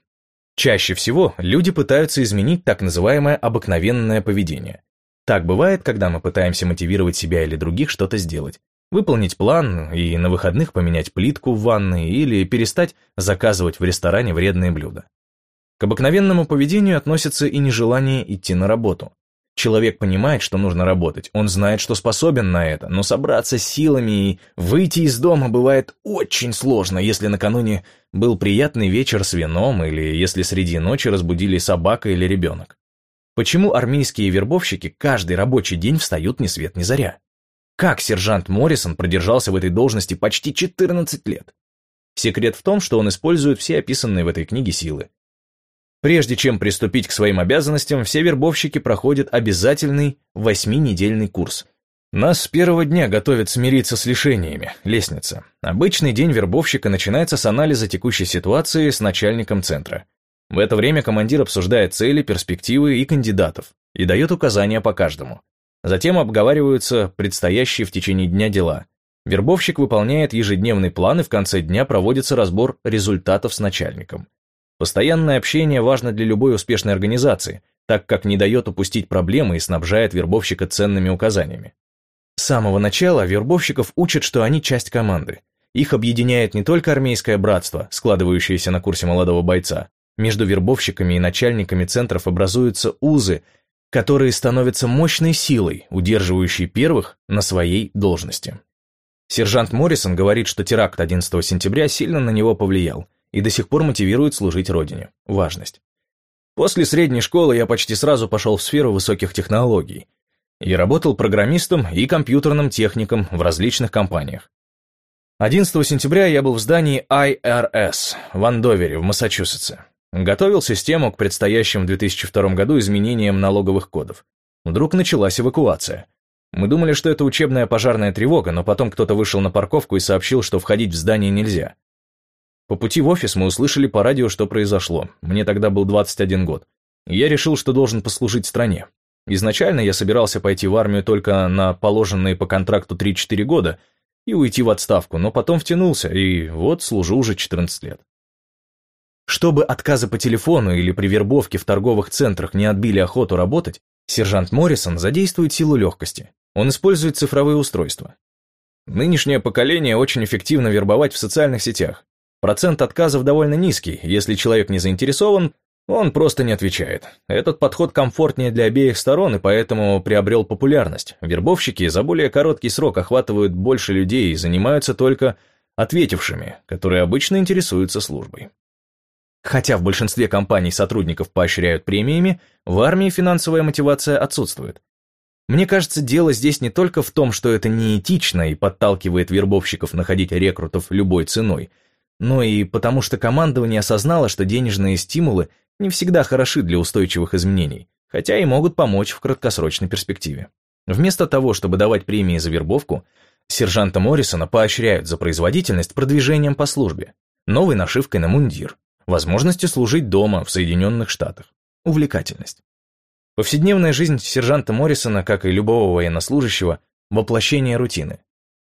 Speaker 1: Чаще всего люди пытаются изменить так называемое обыкновенное поведение. Так бывает, когда мы пытаемся мотивировать себя или других что-то сделать. Выполнить план и на выходных поменять плитку в ванной или перестать заказывать в ресторане вредные блюда. К обыкновенному поведению относится и нежелание идти на работу. Человек понимает, что нужно работать, он знает, что способен на это, но собраться силами и выйти из дома бывает очень сложно, если накануне был приятный вечер с вином или если среди ночи разбудили собака или ребенок. Почему армейские вербовщики каждый рабочий день встают ни свет ни заря? Как сержант Моррисон продержался в этой должности почти 14 лет? Секрет в том, что он использует все описанные в этой книге силы. Прежде чем приступить к своим обязанностям, все вербовщики проходят обязательный восьминедельный курс. Нас с первого дня готовят смириться с лишениями, лестница. Обычный день вербовщика начинается с анализа текущей ситуации с начальником центра. В это время командир обсуждает цели, перспективы и кандидатов и дает указания по каждому. Затем обговариваются предстоящие в течение дня дела. Вербовщик выполняет ежедневный план, и в конце дня проводится разбор результатов с начальником. Постоянное общение важно для любой успешной организации, так как не дает упустить проблемы и снабжает вербовщика ценными указаниями. С самого начала вербовщиков учат, что они часть команды. Их объединяет не только армейское братство, складывающееся на курсе молодого бойца. Между вербовщиками и начальниками центров образуются узы, которые становятся мощной силой, удерживающей первых на своей должности. Сержант Моррисон говорит, что теракт 11 сентября сильно на него повлиял и до сих пор мотивирует служить Родине. Важность. После средней школы я почти сразу пошел в сферу высоких технологий. И работал программистом и компьютерным техником в различных компаниях. 11 сентября я был в здании IRS в Андовере, в Массачусетсе. Готовил систему к предстоящим в 2002 году изменениям налоговых кодов. Вдруг началась эвакуация. Мы думали, что это учебная пожарная тревога, но потом кто-то вышел на парковку и сообщил, что входить в здание нельзя. По пути в офис мы услышали по радио, что произошло. Мне тогда был 21 год. я решил, что должен послужить стране. Изначально я собирался пойти в армию только на положенные по контракту 3-4 года и уйти в отставку, но потом втянулся, и вот служу уже 14 лет. Чтобы отказы по телефону или при вербовке в торговых центрах не отбили охоту работать, сержант Моррисон задействует силу легкости. Он использует цифровые устройства. Нынешнее поколение очень эффективно вербовать в социальных сетях. Процент отказов довольно низкий, если человек не заинтересован, он просто не отвечает. Этот подход комфортнее для обеих сторон и поэтому приобрел популярность. Вербовщики за более короткий срок охватывают больше людей и занимаются только ответившими, которые обычно интересуются службой. Хотя в большинстве компаний сотрудников поощряют премиями, в армии финансовая мотивация отсутствует. Мне кажется, дело здесь не только в том, что это неэтично и подталкивает вербовщиков находить рекрутов любой ценой, но и потому что командование осознало, что денежные стимулы не всегда хороши для устойчивых изменений, хотя и могут помочь в краткосрочной перспективе. Вместо того, чтобы давать премии за вербовку, сержанта Моррисона поощряют за производительность продвижением по службе, новой нашивкой на мундир, возможности служить дома в Соединенных Штатах, увлекательность. Повседневная жизнь сержанта Моррисона, как и любого военнослужащего, воплощение рутины.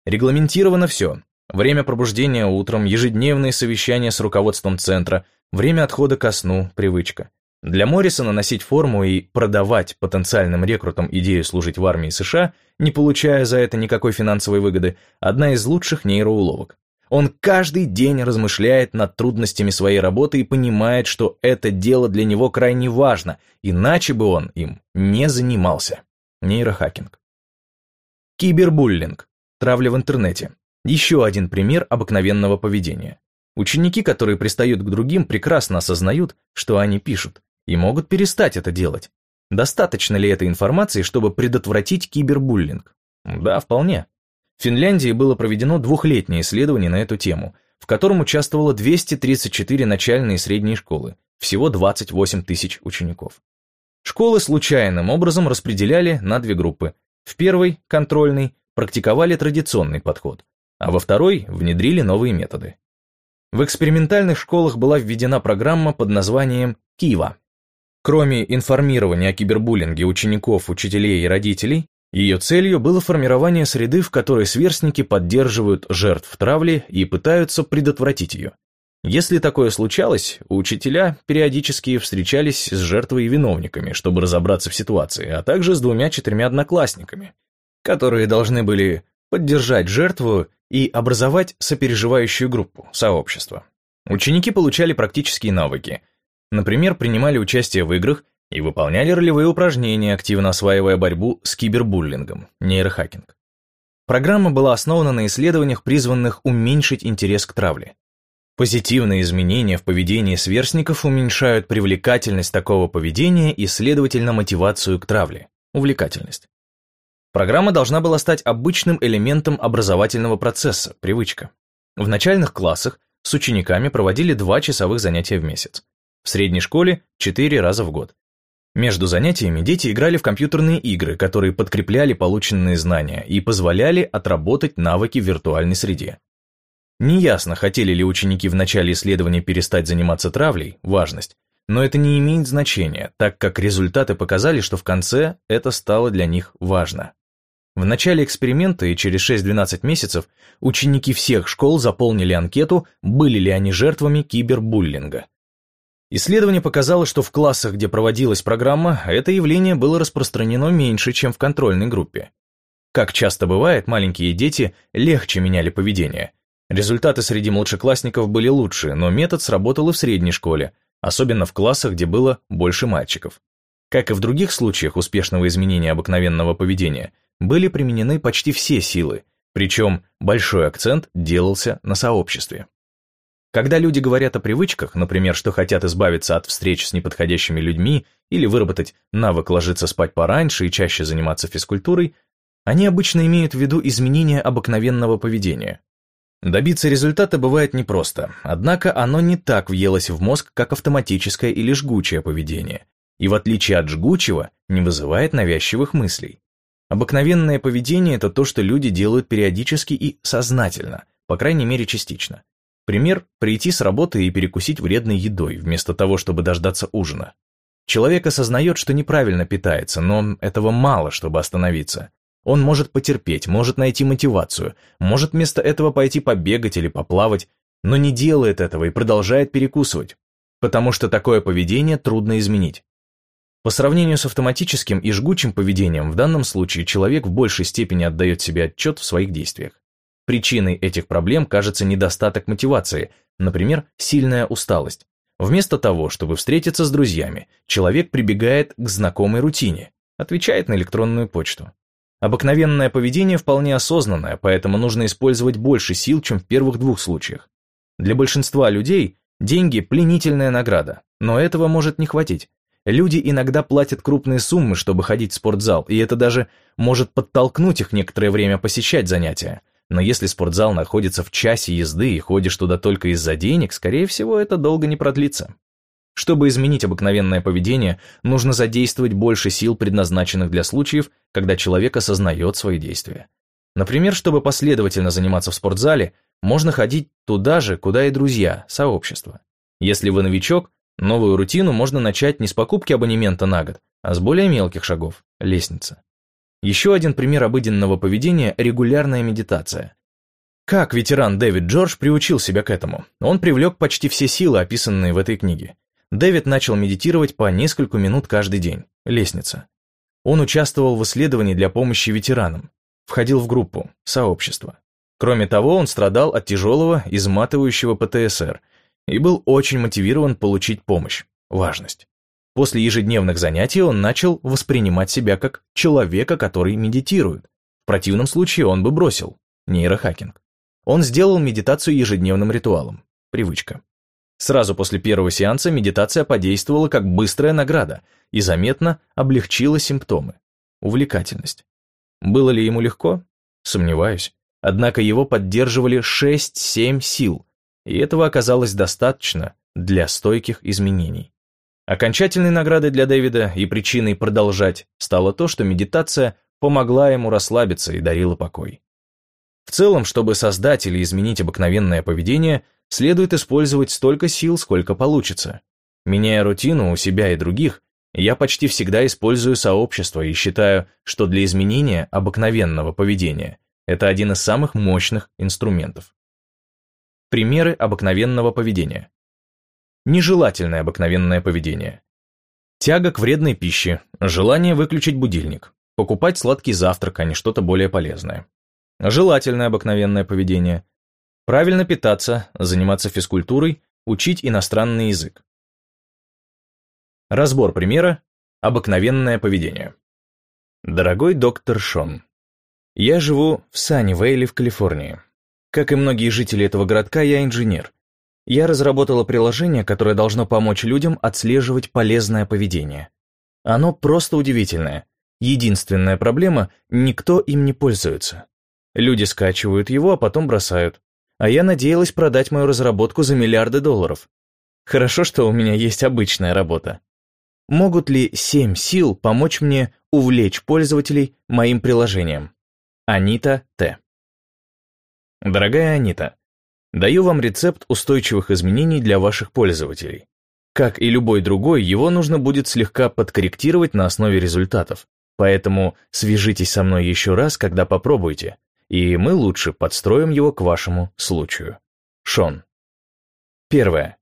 Speaker 1: Регламентировано все. Время пробуждения утром, ежедневные совещания с руководством центра, время отхода ко сну, привычка. Для Моррисона носить форму и продавать потенциальным рекрутам идею служить в армии США, не получая за это никакой финансовой выгоды, одна из лучших нейроуловок. Он каждый день размышляет над трудностями своей работы и понимает, что это дело для него крайне важно, иначе бы он им не занимался. Нейрохакинг. Кибербуллинг. Травля в интернете. Еще один пример обыкновенного поведения. Ученики, которые пристают к другим, прекрасно осознают, что они пишут, и могут перестать это делать. Достаточно ли этой информации, чтобы предотвратить кибербуллинг? Да, вполне. В Финляндии было проведено двухлетнее исследование на эту тему, в котором участвовало 234 начальные и средние школы, всего 28 тысяч учеников. Школы случайным образом распределяли на две группы. В первой, контрольной, практиковали традиционный подход, а во второй внедрили новые методы. В экспериментальных школах была введена программа под названием «Кива». Кроме информирования о кибербуллинге учеников, учителей и родителей, ее целью было формирование среды, в которой сверстники поддерживают жертв травли и пытаются предотвратить ее. Если такое случалось, учителя периодически встречались с жертвой и виновниками, чтобы разобраться в ситуации, а также с двумя-четырьмя одноклассниками, которые должны были поддержать жертву и образовать сопереживающую группу, сообщество. Ученики получали практические навыки. Например, принимали участие в играх и выполняли ролевые упражнения, активно осваивая борьбу с кибербуллингом, нейрохакинг. Программа была основана на исследованиях, призванных уменьшить интерес к травле. Позитивные изменения в поведении сверстников уменьшают привлекательность такого поведения и, следовательно, мотивацию к травле, увлекательность. Программа должна была стать обычным элементом образовательного процесса, привычка. В начальных классах с учениками проводили два часовых занятия в месяц. В средней школе – четыре раза в год. Между занятиями дети играли в компьютерные игры, которые подкрепляли полученные знания и позволяли отработать навыки в виртуальной среде. Неясно, хотели ли ученики в начале исследования перестать заниматься травлей, важность, но это не имеет значения, так как результаты показали, что в конце это стало для них важно. В начале эксперимента и через 6-12 месяцев ученики всех школ заполнили анкету, были ли они жертвами кибербуллинга. Исследование показало, что в классах, где проводилась программа, это явление было распространено меньше, чем в контрольной группе. Как часто бывает, маленькие дети легче меняли поведение. Результаты среди младшеклассников были лучше, но метод сработал и в средней школе, особенно в классах, где было больше мальчиков. Как и в других случаях успешного изменения обыкновенного поведения, были применены почти все силы, причем большой акцент делался на сообществе. Когда люди говорят о привычках, например, что хотят избавиться от встреч с неподходящими людьми или выработать навык ложиться спать пораньше и чаще заниматься физкультурой, они обычно имеют в виду изменение обыкновенного поведения. Добиться результата бывает непросто, однако оно не так въелось в мозг, как автоматическое или жгучее поведение, и в отличие от жгучего, не вызывает навязчивых мыслей. Обыкновенное поведение – это то, что люди делают периодически и сознательно, по крайней мере частично. Пример – прийти с работы и перекусить вредной едой, вместо того, чтобы дождаться ужина. Человек осознает, что неправильно питается, но этого мало, чтобы остановиться. Он может потерпеть, может найти мотивацию, может вместо этого пойти побегать или поплавать, но не делает этого и продолжает перекусывать, потому что такое поведение трудно изменить. По сравнению с автоматическим и жгучим поведением, в данном случае человек в большей степени отдает себе отчет в своих действиях. Причиной этих проблем кажется недостаток мотивации, например, сильная усталость. Вместо того, чтобы встретиться с друзьями, человек прибегает к знакомой рутине, отвечает на электронную почту. Обыкновенное поведение вполне осознанное, поэтому нужно использовать больше сил, чем в первых двух случаях. Для большинства людей деньги – пленительная награда, но этого может не хватить. Люди иногда платят крупные суммы, чтобы ходить в спортзал, и это даже может подтолкнуть их некоторое время посещать занятия. Но если спортзал находится в часе езды и ходишь туда только из-за денег, скорее всего, это долго не продлится. Чтобы изменить обыкновенное поведение, нужно задействовать больше сил, предназначенных для случаев, когда человек осознает свои действия. Например, чтобы последовательно заниматься в спортзале, можно ходить туда же, куда и друзья, сообщество. Если вы новичок, новую рутину можно начать не с покупки абонемента на год, а с более мелких шагов – лестница. Еще один пример обыденного поведения – регулярная медитация. Как ветеран Дэвид Джордж приучил себя к этому? Он привлек почти все силы, описанные в этой книге. Дэвид начал медитировать по несколько минут каждый день. Лестница. Он участвовал в исследовании для помощи ветеранам. Входил в группу, сообщество. Кроме того, он страдал от тяжелого, изматывающего ПТСР и был очень мотивирован получить помощь. Важность. После ежедневных занятий он начал воспринимать себя как человека, который медитирует. В противном случае он бы бросил. Нейрохакинг. Он сделал медитацию ежедневным ритуалом. Привычка. Сразу после первого сеанса медитация подействовала как быстрая награда и заметно облегчила симптомы. Увлекательность. Было ли ему легко? Сомневаюсь. Однако его поддерживали 6-7 сил, и этого оказалось достаточно для стойких изменений. Окончательной наградой для Дэвида и причиной продолжать стало то, что медитация помогла ему расслабиться и дарила покой. В целом, чтобы создать или изменить обыкновенное поведение, следует использовать столько сил, сколько получится. Меняя рутину у себя и других, я почти всегда использую сообщество и считаю, что для изменения обыкновенного поведения это один из самых мощных инструментов. Примеры обыкновенного поведения. Нежелательное обыкновенное поведение. Тяга к вредной пище, желание выключить будильник, покупать сладкий завтрак, а не что-то более полезное. Желательное обыкновенное поведение. Правильно питаться, заниматься физкультурой, учить иностранный язык. Разбор примера. Обыкновенное поведение. Дорогой доктор Шон, я живу в Саннивейле в Калифорнии. Как и многие жители этого городка, я инженер – я разработала приложение, которое должно помочь людям отслеживать полезное поведение. Оно просто удивительное. Единственная проблема – никто им не пользуется. Люди скачивают его, а потом бросают. А я надеялась продать мою разработку за миллиарды долларов. Хорошо, что у меня есть обычная работа. Могут ли семь сил помочь мне увлечь пользователей моим приложением? Анита Т. Дорогая Анита, даю вам рецепт устойчивых изменений для ваших пользователей. Как и любой другой, его нужно будет слегка подкорректировать на основе результатов. Поэтому свяжитесь со мной еще раз, когда попробуете, и мы лучше подстроим его к вашему случаю. Шон. Первое.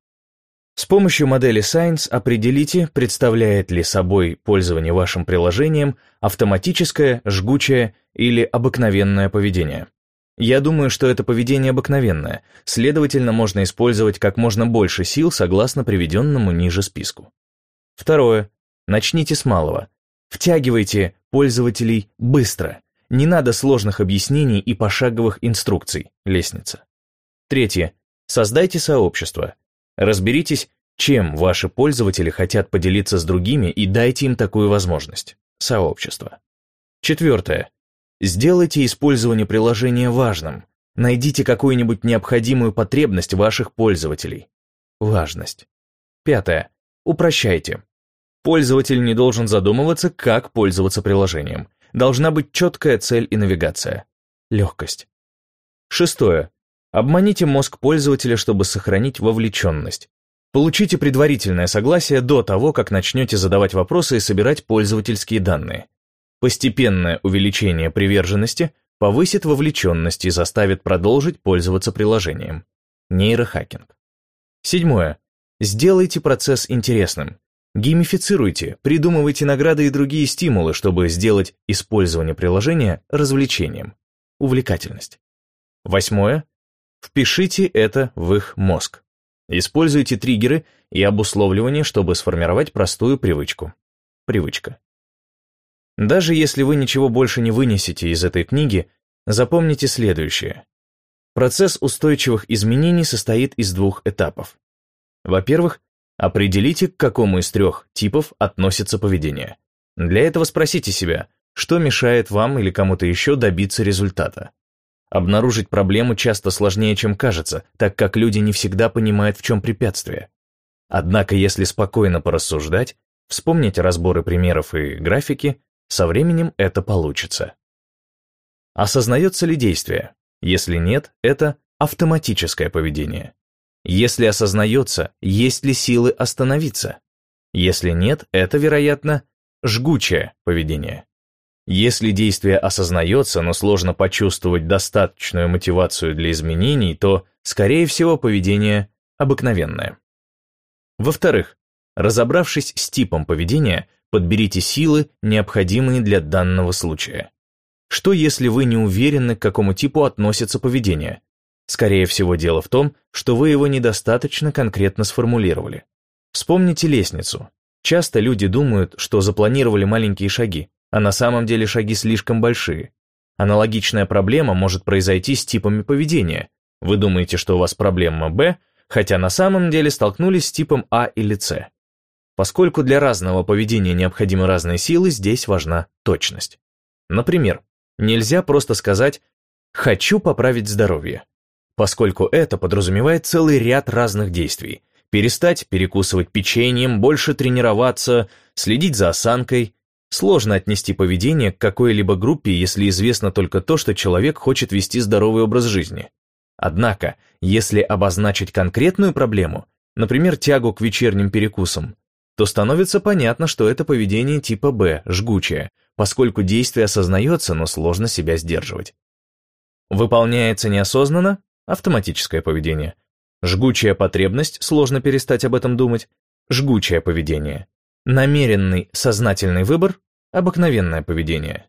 Speaker 1: С помощью модели Science определите, представляет ли собой пользование вашим приложением автоматическое, жгучее или обыкновенное поведение. Я думаю, что это поведение обыкновенное, следовательно, можно использовать как можно больше сил согласно приведенному ниже списку. Второе. Начните с малого. Втягивайте пользователей быстро. Не надо сложных объяснений и пошаговых инструкций. Лестница. Третье. Создайте сообщество. Разберитесь, чем ваши пользователи хотят поделиться с другими и дайте им такую возможность. Сообщество. Четвертое. Сделайте использование приложения важным. Найдите какую-нибудь необходимую потребность ваших пользователей. Важность. Пятое. Упрощайте. Пользователь не должен задумываться, как пользоваться приложением. Должна быть четкая цель и навигация. Легкость. Шестое. Обманите мозг пользователя, чтобы сохранить вовлеченность. Получите предварительное согласие до того, как начнете задавать вопросы и собирать пользовательские данные. Постепенное увеличение приверженности повысит вовлеченность и заставит продолжить пользоваться приложением. Нейрохакинг. Седьмое. Сделайте процесс интересным. Геймифицируйте, придумывайте награды и другие стимулы, чтобы сделать использование приложения развлечением. Увлекательность. Восьмое. Впишите это в их мозг. Используйте триггеры и обусловливание, чтобы сформировать простую привычку. Привычка. Даже если вы ничего больше не вынесете из этой книги, запомните следующее. Процесс устойчивых изменений состоит из двух этапов. Во-первых, определите, к какому из трех типов относится поведение. Для этого спросите себя, что мешает вам или кому-то еще добиться результата. Обнаружить проблему часто сложнее, чем кажется, так как люди не всегда понимают, в чем препятствие. Однако, если спокойно порассуждать, вспомнить разборы примеров и графики, со временем это получится. Осознается ли действие? Если нет, это автоматическое поведение. Если осознается, есть ли силы остановиться? Если нет, это, вероятно, жгучее поведение. Если действие осознается, но сложно почувствовать достаточную мотивацию для изменений, то, скорее всего, поведение обыкновенное. Во-вторых, разобравшись с типом поведения, Подберите силы, необходимые для данного случая. Что если вы не уверены, к какому типу относится поведение? Скорее всего, дело в том, что вы его недостаточно конкретно сформулировали. Вспомните лестницу. Часто люди думают, что запланировали маленькие шаги, а на самом деле шаги слишком большие. Аналогичная проблема может произойти с типами поведения. Вы думаете, что у вас проблема Б, хотя на самом деле столкнулись с типом А или С. Поскольку для разного поведения необходимы разные силы, здесь важна точность. Например, нельзя просто сказать «хочу поправить здоровье», поскольку это подразумевает целый ряд разных действий. Перестать перекусывать печеньем, больше тренироваться, следить за осанкой. Сложно отнести поведение к какой-либо группе, если известно только то, что человек хочет вести здоровый образ жизни. Однако, если обозначить конкретную проблему, например, тягу к вечерним перекусам, то становится понятно, что это поведение типа Б, жгучее, поскольку действие осознается, но сложно себя сдерживать. Выполняется неосознанно – автоматическое поведение. Жгучая потребность, сложно перестать об этом думать, жгучее поведение. Намеренный, сознательный выбор – обыкновенное поведение.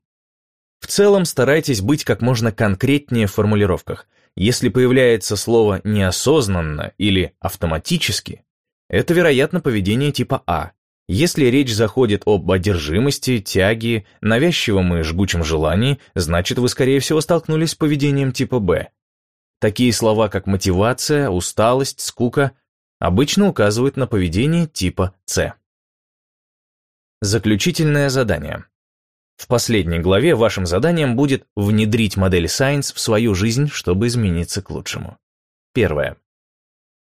Speaker 1: В целом старайтесь быть как можно конкретнее в формулировках. Если появляется слово «неосознанно» или «автоматически», это, вероятно, поведение типа А. Если речь заходит об одержимости, тяге, навязчивом и жгучем желании, значит, вы, скорее всего, столкнулись с поведением типа Б. Такие слова, как мотивация, усталость, скука, обычно указывают на поведение типа С. Заключительное задание. В последней главе вашим заданием будет внедрить модель Science в свою жизнь, чтобы измениться к лучшему. Первое.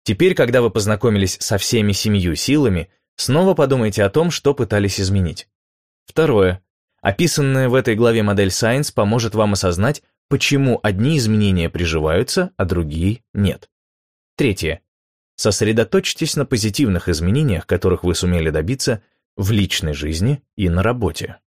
Speaker 1: Теперь, когда вы познакомились со всеми семью силами, Снова подумайте о том, что пытались изменить. Второе. Описанная в этой главе модель Science поможет вам осознать, почему одни изменения приживаются, а другие нет. Третье. Сосредоточьтесь на позитивных изменениях, которых вы сумели добиться в личной жизни и на работе.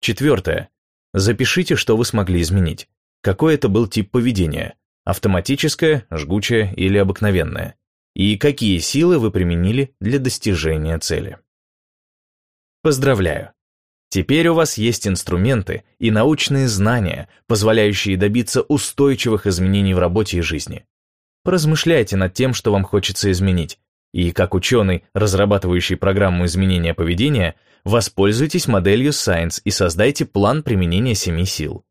Speaker 1: Четвертое. Запишите, что вы смогли изменить. Какой это был тип поведения – автоматическое, жгучее или обыкновенное? И какие силы вы применили для достижения цели? Поздравляю! Теперь у вас есть инструменты и научные знания, позволяющие добиться устойчивых изменений в работе и жизни. Поразмышляйте над тем, что вам хочется изменить, и как ученый, разрабатывающий программу изменения поведения, воспользуйтесь моделью Science и создайте план применения семи сил.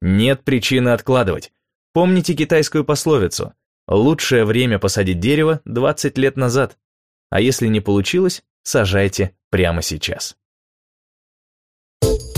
Speaker 1: Нет причины откладывать. Помните китайскую пословицу «Лучшее время посадить дерево 20 лет назад». А если не получилось, сажайте прямо сейчас. you